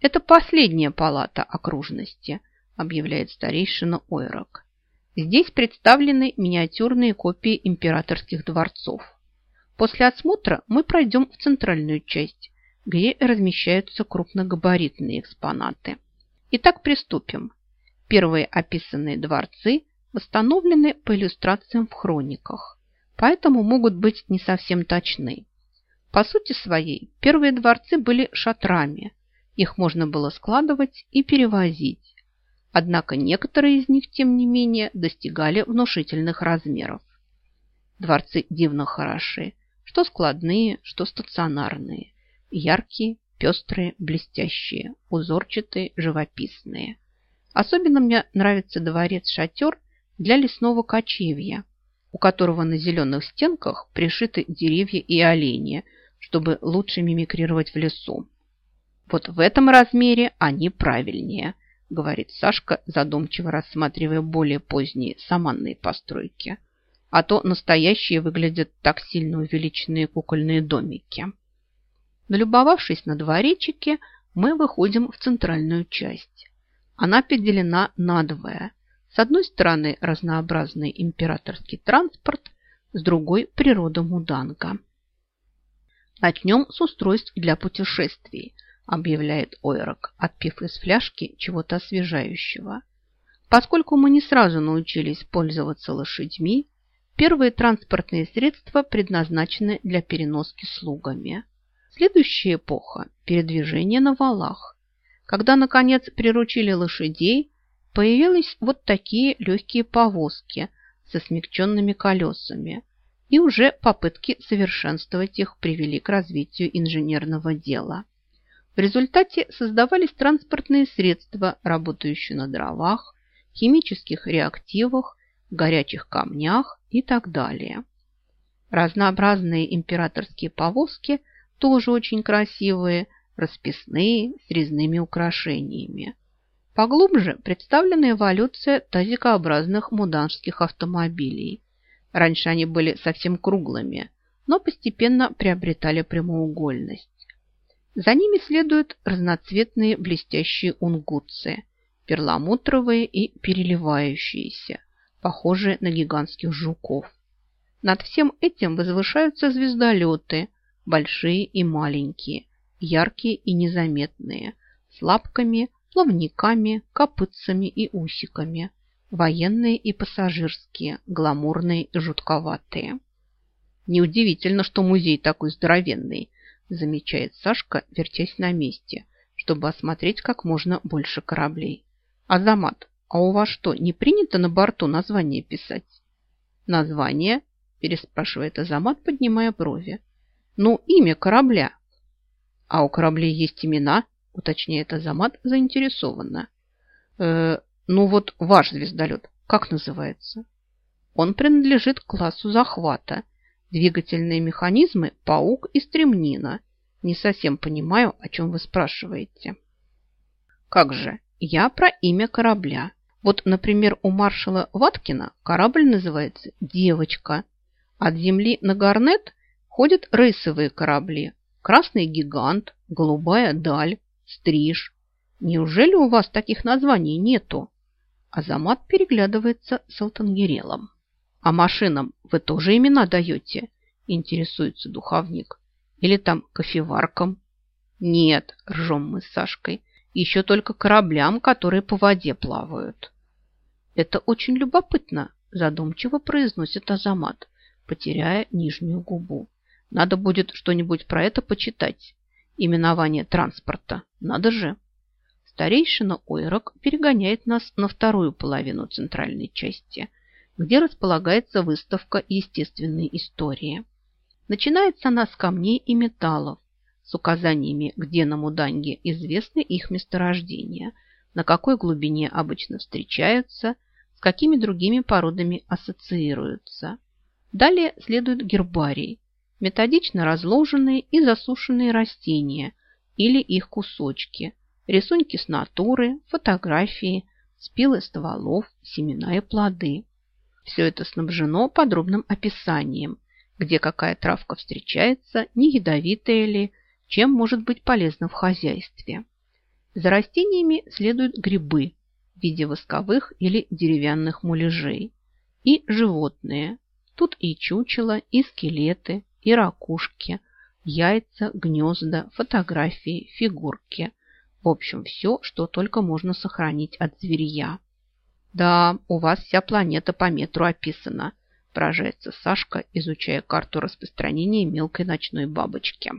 Это последняя палата окружности, объявляет старейшина Ойрок. Здесь представлены миниатюрные копии императорских дворцов. После осмотра мы пройдем в центральную часть, где размещаются крупногабаритные экспонаты. Итак, приступим. Первые описанные дворцы восстановлены по иллюстрациям в хрониках, поэтому могут быть не совсем точны. По сути своей, первые дворцы были шатрами. Их можно было складывать и перевозить. Однако некоторые из них, тем не менее, достигали внушительных размеров. Дворцы дивно хороши, что складные, что стационарные. Яркие, пестрые, блестящие, узорчатые, живописные. Особенно мне нравится дворец-шатер для лесного кочевья, у которого на зеленых стенках пришиты деревья и олени, чтобы лучше мимикрировать в лесу. Вот в этом размере они правильнее –– говорит Сашка, задумчиво рассматривая более поздние саманные постройки. А то настоящие выглядят так сильно увеличенные кукольные домики. Налюбовавшись на дворечики, мы выходим в центральную часть. Она поделена надвое. С одной стороны разнообразный императорский транспорт, с другой – природа Муданга. Начнем с устройств для путешествий – объявляет Ойрок, отпив из фляжки чего-то освежающего. Поскольку мы не сразу научились пользоваться лошадьми, первые транспортные средства предназначены для переноски слугами. Следующая эпоха – передвижение на валах. Когда, наконец, приручили лошадей, появились вот такие легкие повозки со смягченными колесами, и уже попытки совершенствовать их привели к развитию инженерного дела. В результате создавались транспортные средства, работающие на дровах, химических реактивах, горячих камнях и так далее. Разнообразные императорские повозки тоже очень красивые, расписные, с резными украшениями. Поглубже представлена эволюция тазикообразных муданских автомобилей. Раньше они были совсем круглыми, но постепенно приобретали прямоугольность. За ними следуют разноцветные блестящие унгутцы, перламутровые и переливающиеся, похожие на гигантских жуков. Над всем этим возвышаются звездолеты, большие и маленькие, яркие и незаметные, с лапками, плавниками, копытцами и усиками, военные и пассажирские, гламурные и жутковатые. Неудивительно, что музей такой здоровенный, замечает Сашка, вертясь на месте, чтобы осмотреть как можно больше кораблей. Азамат, а у вас что, не принято на борту название писать? Название? Переспрашивает Азамат, поднимая брови. Ну, имя корабля. А у кораблей есть имена, уточняет Азамат заинтересованно. Э, ну вот ваш звездолет, как называется? Он принадлежит классу захвата – Двигательные механизмы – паук и стремнина. Не совсем понимаю, о чем вы спрашиваете. Как же? Я про имя корабля. Вот, например, у маршала Ваткина корабль называется «Девочка». От земли на Гарнет ходят рейсовые корабли. Красный гигант, голубая даль, стриж. Неужели у вас таких названий нету? Азамат переглядывается с Алтангерелом. А машинам вы тоже имена даете? Интересуется духовник. Или там кофеваркам? Нет, ржем мы с Сашкой. Еще только кораблям, которые по воде плавают. Это очень любопытно, задумчиво произносит Азамат, потеряя нижнюю губу. Надо будет что-нибудь про это почитать. Именование транспорта. Надо же. Старейшина Ойрок перегоняет нас на вторую половину центральной части – где располагается выставка естественной истории. Начинается она с камней и металлов, с указаниями, где на Муданге известны их месторождения, на какой глубине обычно встречаются, с какими другими породами ассоциируются. Далее следует гербарий, методично разложенные и засушенные растения или их кусочки, рисунки с натуры, фотографии, спилы стволов, семена и плоды. Все это снабжено подробным описанием, где какая травка встречается, не ядовитая ли, чем может быть полезна в хозяйстве. За растениями следуют грибы в виде восковых или деревянных муляжей и животные. Тут и чучела, и скелеты, и ракушки, яйца, гнезда, фотографии, фигурки. В общем, все, что только можно сохранить от зверья. Да, у вас вся планета по метру описана, поражается Сашка, изучая карту распространения мелкой ночной бабочки.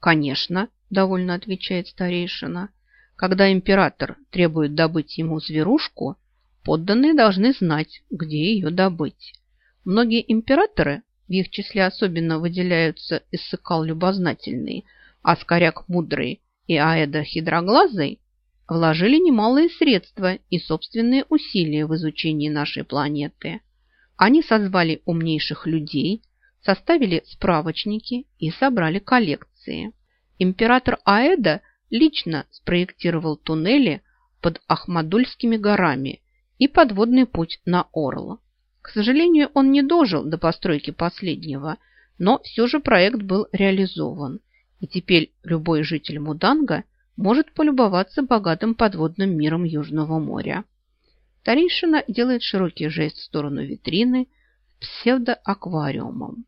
Конечно, довольно отвечает старейшина. Когда император требует добыть ему зверушку, подданные должны знать, где ее добыть. Многие императоры, в их числе особенно выделяются Иссыкал любознательный, Аскаряк мудрый и Аэда хитроглазый, вложили немалые средства и собственные усилия в изучении нашей планеты. Они созвали умнейших людей, составили справочники и собрали коллекции. Император Аэда лично спроектировал туннели под Ахмадульскими горами и подводный путь на Орл. К сожалению, он не дожил до постройки последнего, но все же проект был реализован, и теперь любой житель Муданга может полюбоваться богатым подводным миром Южного моря. Старейшина делает широкий жест в сторону витрины псевдоаквариумом.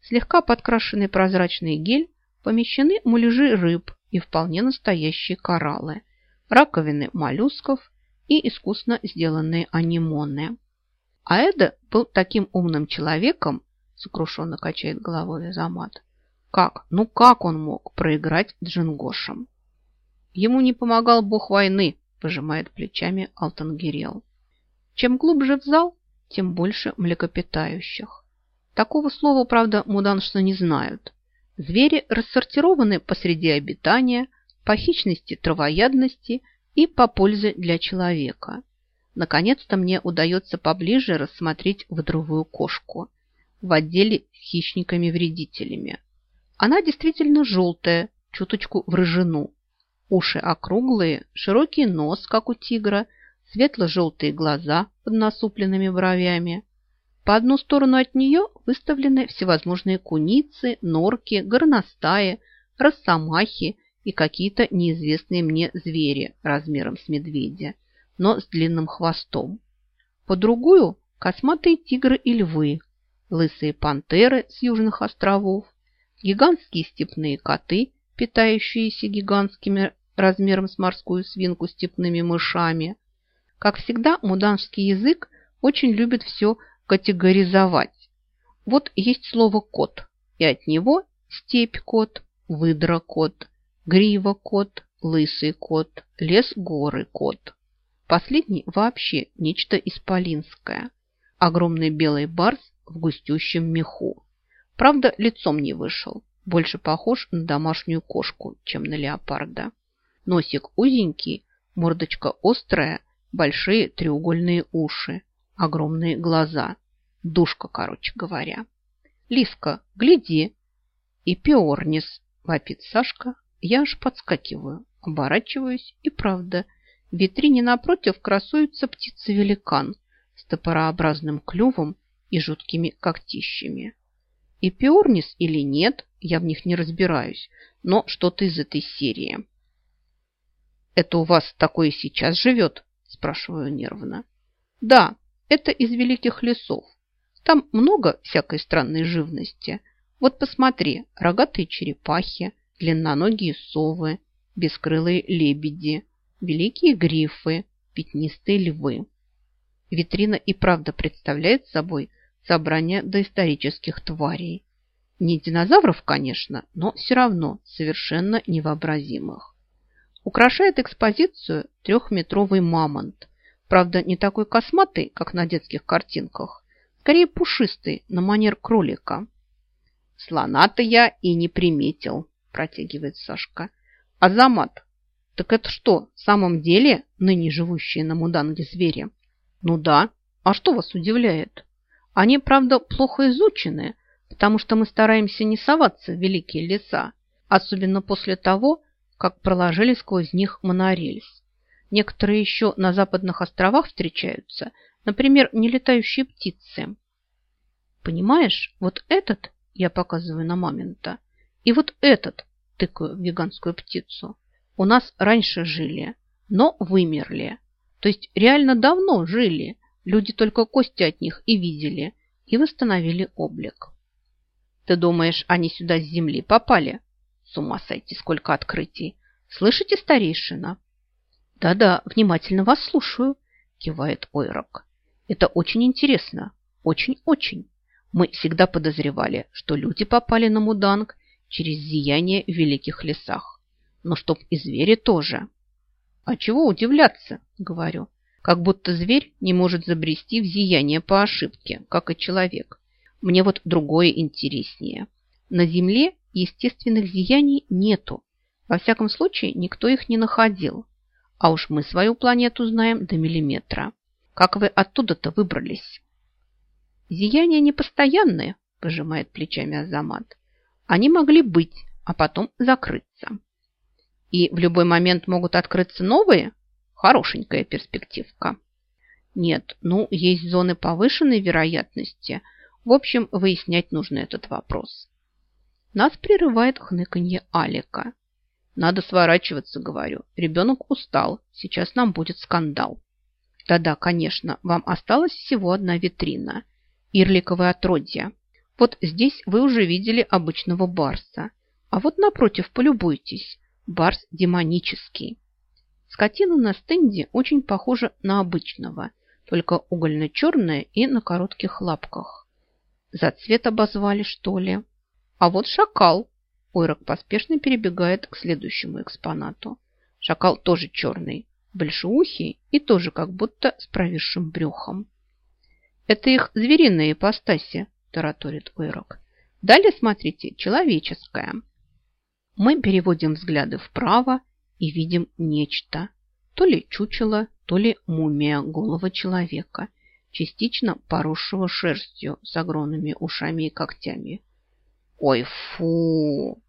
Слегка подкрашенный прозрачный гель помещены муляжи рыб и вполне настоящие кораллы, раковины моллюсков и искусно сделанные анимоны. А Эда был таким умным человеком, сокрушенно качает головой Азамат. Как, ну как он мог проиграть Джингошем? Ему не помогал бог войны, пожимает плечами Алтангирел. Чем глубже в зал, тем больше млекопитающих. Такого слова, правда, муданшны не знают. Звери рассортированы по среде обитания, по хищности, травоядности и по пользе для человека. Наконец-то мне удается поближе рассмотреть водровую кошку в отделе с хищниками-вредителями. Она действительно желтая, чуточку в рыжину. Уши округлые, широкий нос, как у тигра, светло-желтые глаза под насупленными бровями – по одну сторону от нее выставлены всевозможные куницы, норки, горностаи, росомахи и какие-то неизвестные мне звери размером с медведя, но с длинным хвостом. По другую – косматые тигры и львы, лысые пантеры с южных островов, гигантские степные коты, питающиеся гигантскими размером с морскую свинку степными мышами. Как всегда, муданский язык очень любит все категоризовать. Вот есть слово «кот», и от него степь-кот, выдра-кот, грива-кот, лысый кот, лес-горы кот. Последний вообще нечто исполинское. Огромный белый барс в густющем меху. Правда, лицом не вышел. Больше похож на домашнюю кошку, чем на леопарда. Носик узенький, мордочка острая, большие треугольные уши, огромные глаза. Душка, короче говоря. Лиска, гляди. И Пиорнис, вопит Сашка. Я аж подскакиваю, оборачиваюсь, и правда, в витрине напротив красуется птица-великан с топорообразным клювом и жуткими когтищами. И Пиорнис или нет, я в них не разбираюсь, но что-то из этой серии. «Это у вас такое сейчас живет?» – спрашиваю нервно. «Да, это из великих лесов. Там много всякой странной живности. Вот посмотри, рогатые черепахи, длинноногие совы, бескрылые лебеди, великие грифы, пятнистые львы. Витрина и правда представляет собой собрание доисторических тварей. Не динозавров, конечно, но все равно совершенно невообразимых. Украшает экспозицию трехметровый мамонт – Правда, не такой косматый, как на детских картинках. Скорее пушистый, на манер кролика. Слона-то я и не приметил, протягивает Сашка. Азамат, так это что, в самом деле ныне живущие на Муданге звери? Ну да. А что вас удивляет? Они, правда, плохо изучены, потому что мы стараемся не соваться в великие леса, особенно после того, как проложили сквозь них монорельс. Некоторые еще на западных островах встречаются, например, нелетающие птицы. Понимаешь, вот этот, я показываю на мамонта, и вот этот, тыкаю в гигантскую птицу, у нас раньше жили, но вымерли. То есть реально давно жили. Люди только кости от них и видели, и восстановили облик. Ты думаешь, они сюда с земли попали? С ума сойти, сколько открытий. Слышите, старейшина? Да-да, внимательно вас слушаю, кивает Ойрок. Это очень интересно. Очень-очень. Мы всегда подозревали, что люди попали на Муданг через зияние в великих лесах. Но чтоб и звери тоже. А чего удивляться, говорю. Как будто зверь не может забрести в зияние по ошибке, как и человек. Мне вот другое интереснее. На Земле естественных зияний нету. Во всяком случае, никто их не находил. А уж мы свою планету знаем до миллиметра. Как вы оттуда-то выбрались? Зияния непостоянные, пожимает плечами Азамат. Они могли быть, а потом закрыться. И в любой момент могут открыться новые? Хорошенькая перспективка. Нет, ну, есть зоны повышенной вероятности. В общем, выяснять нужно этот вопрос. Нас прерывает хныканье Алика. Надо сворачиваться, говорю. Ребенок устал. Сейчас нам будет скандал. Да-да, конечно, вам осталась всего одна витрина. Ирликовое отродье. Вот здесь вы уже видели обычного барса. А вот напротив полюбуйтесь. Барс демонический. Скотина на стенде очень похожа на обычного, только угольно-черная и на коротких лапках. За цвет обозвали, что ли? А вот шакал. Ойрок поспешно перебегает к следующему экспонату. Шакал тоже черный, большеухий и тоже как будто с провисшим брюхом. Это их звериные ипостаси, тараторит Ойрок. Далее смотрите, человеческая. Мы переводим взгляды вправо и видим нечто. То ли чучело, то ли мумия голого человека, частично поросшего шерстью с огромными ушами и когтями. Ой, фу!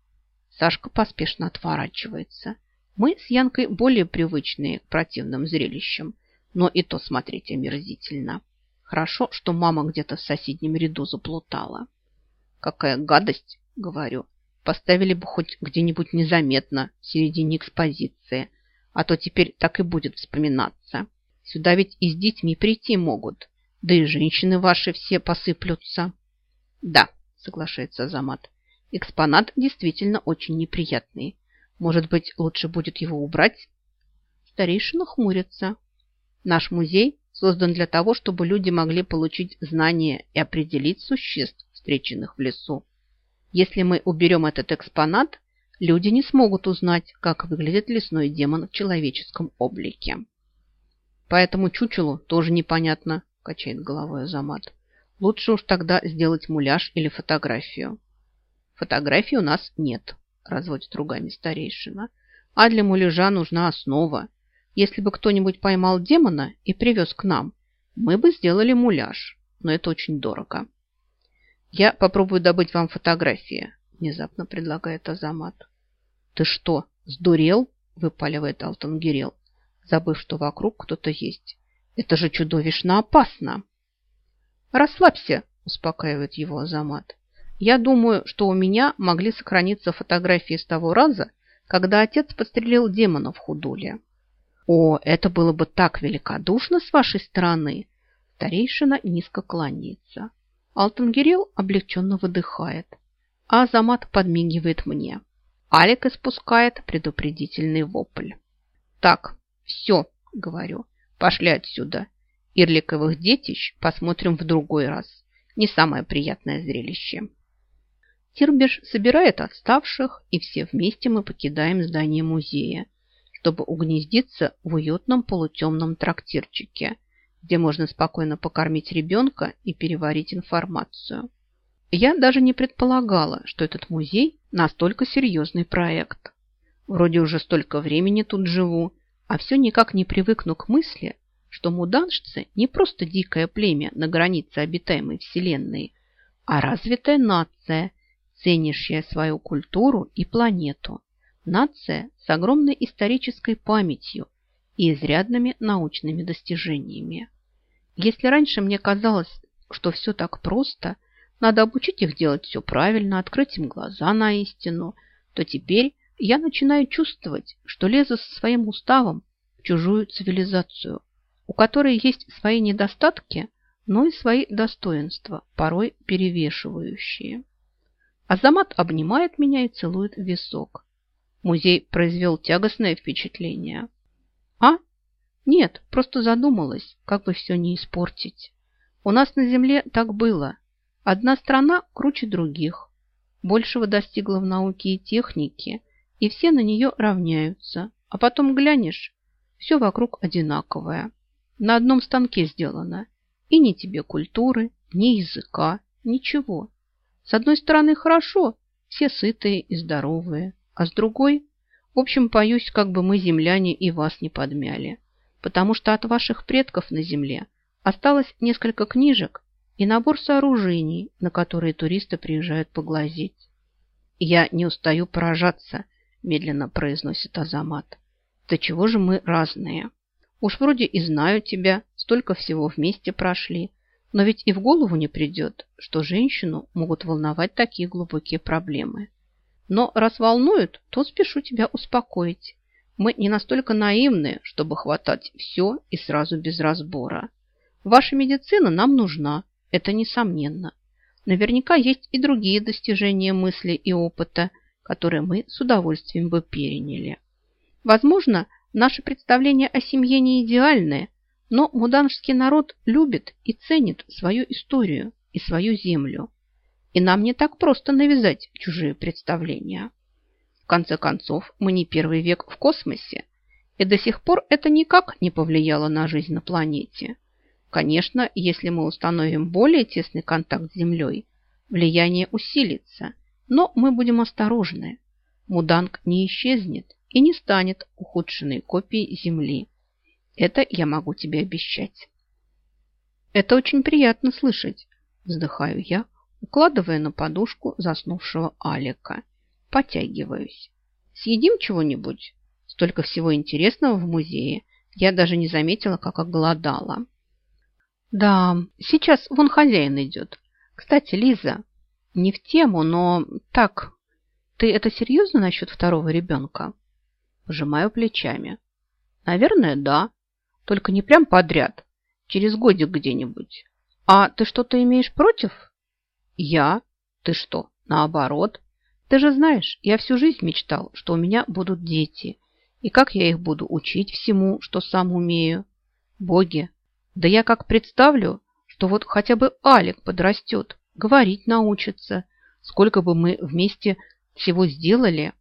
Сашка поспешно отворачивается. Мы с Янкой более привычные к противным зрелищам, но и то смотреть омерзительно. Хорошо, что мама где-то в соседнем ряду заплутала. Какая гадость, говорю. Поставили бы хоть где-нибудь незаметно, в середине экспозиции, а то теперь так и будет вспоминаться. Сюда ведь и с детьми прийти могут, да и женщины ваши все посыплются. Да, соглашается Замат, экспонат действительно очень неприятный. Может быть, лучше будет его убрать? Старейшина хмурится. Наш музей создан для того, чтобы люди могли получить знания и определить существ, встреченных в лесу. Если мы уберем этот экспонат, люди не смогут узнать, как выглядит лесной демон в человеческом облике. Поэтому чучелу тоже непонятно, качает головой Азамат. Лучше уж тогда сделать муляж или фотографию. Фотографии у нас нет, разводит ругами старейшина. А для муляжа нужна основа. Если бы кто-нибудь поймал демона и привез к нам, мы бы сделали муляж, но это очень дорого. «Я попробую добыть вам фотографии», – внезапно предлагает Азамат. «Ты что, сдурел?» – выпаливает Алтон Гирел, забыв, что вокруг кто-то есть. «Это же чудовищно опасно!» «Расслабься», – успокаивает его Азамат. «Я думаю, что у меня могли сохраниться фотографии с того раза, когда отец подстрелил демона в худуле». «О, это было бы так великодушно с вашей стороны!» Старейшина низко кланяется. Алтангирел облегченно выдыхает, а Азамат подмигивает мне. Алик испускает предупредительный вопль. «Так, все», — говорю, — «пошли отсюда. Ирликовых детищ посмотрим в другой раз. Не самое приятное зрелище». Тирбеш собирает отставших, и все вместе мы покидаем здание музея, чтобы угнездиться в уютном полутемном трактирчике – где можно спокойно покормить ребенка и переварить информацию. Я даже не предполагала, что этот музей настолько серьезный проект. Вроде уже столько времени тут живу, а все никак не привыкну к мысли, что муданшцы не просто дикое племя на границе обитаемой вселенной, а развитая нация, ценящая свою культуру и планету. Нация с огромной исторической памятью и изрядными научными достижениями. Если раньше мне казалось, что все так просто, надо обучить их делать все правильно, открыть им глаза на истину, то теперь я начинаю чувствовать, что лезу со своим уставом в чужую цивилизацию, у которой есть свои недостатки, но и свои достоинства, порой перевешивающие. Азамат обнимает меня и целует висок. Музей произвел тягостное впечатление. А? Нет, просто задумалась, как бы все не испортить. У нас на земле так было. Одна страна круче других. Большего достигла в науке и технике, и все на нее равняются. А потом глянешь, все вокруг одинаковое. На одном станке сделано. И ни тебе культуры, ни языка, ничего. С одной стороны хорошо, все сытые и здоровые, а с другой, в общем, боюсь, как бы мы, земляне, и вас не подмяли, потому что от ваших предков на земле осталось несколько книжек и набор сооружений, на которые туристы приезжают поглазеть. «Я не устаю поражаться», – медленно произносит Азамат. «Да чего же мы разные? Уж вроде и знаю тебя, столько всего вместе прошли, но ведь и в голову не придет, что женщину могут волновать такие глубокие проблемы. Но раз волнуют, то спешу тебя успокоить. Мы не настолько наивны, чтобы хватать все и сразу без разбора. Ваша медицина нам нужна, это несомненно. Наверняка есть и другие достижения мысли и опыта, которые мы с удовольствием бы переняли. Возможно, наше представление о семье не идеальное, но муданжский народ любит и ценит свою историю и свою землю. И нам не так просто навязать чужие представления. В конце концов, мы не первый век в космосе, и до сих пор это никак не повлияло на жизнь на планете. Конечно, если мы установим более тесный контакт с Землей, влияние усилится, но мы будем осторожны. Муданг не исчезнет и не станет ухудшенной копией Земли. Это я могу тебе обещать. Это очень приятно слышать, вздыхаю я, укладывая на подушку заснувшего Алика. Потягиваюсь. Съедим чего-нибудь? Столько всего интересного в музее. Я даже не заметила, как оголодала. Да, сейчас вон хозяин идет. Кстати, Лиза, не в тему, но так, ты это серьезно насчет второго ребенка? Пожимаю плечами. Наверное, да. Только не прям подряд. Через годик где-нибудь. А ты что-то имеешь против? Я? Ты что, наоборот? Ты же знаешь, я всю жизнь мечтал, что у меня будут дети. И как я их буду учить всему, что сам умею? Боги, да я как представлю, что вот хотя бы Алик подрастет, говорить научится, сколько бы мы вместе всего сделали,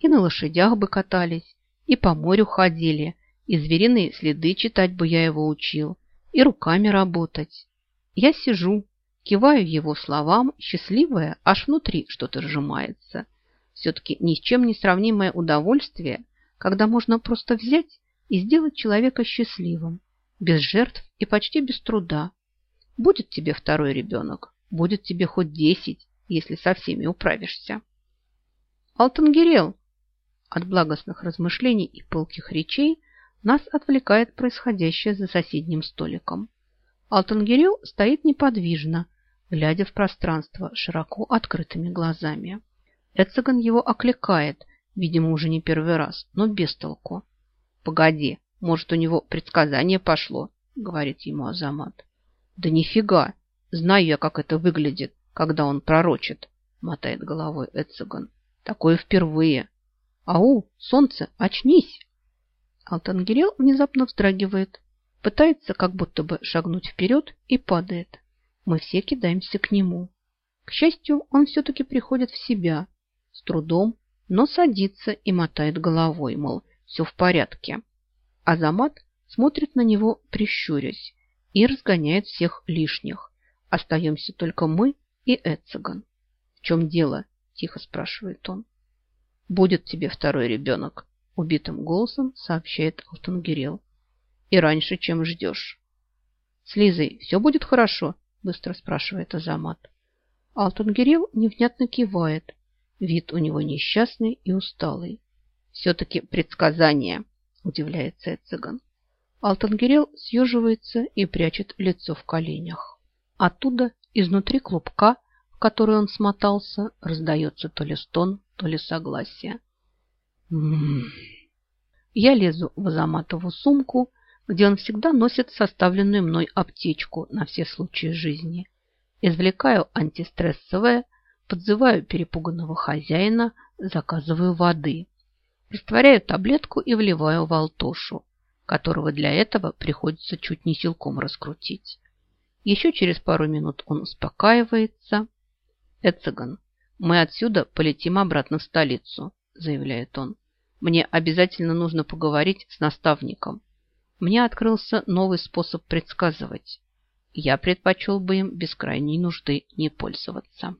и на лошадях бы катались, и по морю ходили, и звериные следы читать бы я его учил, и руками работать. Я сижу, киваю его словам, счастливая, аж внутри что-то сжимается. Все-таки ни с чем не сравнимое удовольствие, когда можно просто взять и сделать человека счастливым, без жертв и почти без труда. Будет тебе второй ребенок, будет тебе хоть десять, если со всеми управишься. Алтангерел! От благостных размышлений и пылких речей нас отвлекает происходящее за соседним столиком. Алтангерел стоит неподвижно, глядя в пространство широко открытыми глазами. Эцеган его окликает, видимо, уже не первый раз, но без толку. «Погоди, может, у него предсказание пошло, говорит ему Азамат. Да нифига, знаю я, как это выглядит, когда он пророчит, мотает головой Эциган. Такое впервые. Ау, солнце, очнись! Алтангирел внезапно вздрагивает, пытается как будто бы шагнуть вперед и падает. Мы все кидаемся к нему. К счастью, он все-таки приходит в себя, с трудом, но садится и мотает головой, мол, все в порядке. Азамат смотрит на него, прищурясь, и разгоняет всех лишних. Остаемся только мы и Эциган. «В чем дело?» – тихо спрашивает он. «Будет тебе второй ребенок», – убитым голосом сообщает Алтангирел. «И раньше, чем ждешь». «С Лизой все будет хорошо?» – быстро спрашивает Азамат. Алтангирел невнятно кивает. Вид у него несчастный и усталый. «Все-таки предсказание», удивляется цыган. Алтангирел съеживается и прячет лицо в коленях. Оттуда, изнутри клубка, в который он смотался, раздается то ли стон, то ли согласие. М-м-м. Я лезу в Азаматову сумку, где он всегда носит составленную мной аптечку на все случаи жизни. Извлекаю антистрессовое, подзываю перепуганного хозяина, заказываю воды. Растворяю таблетку и вливаю в Алтошу, которого для этого приходится чуть не силком раскрутить. Еще через пару минут он успокаивается. «Эцеган, мы отсюда полетим обратно в столицу», заявляет он. «Мне обязательно нужно поговорить с наставником. Мне открылся новый способ предсказывать. Я предпочел бы им без крайней нужды не пользоваться».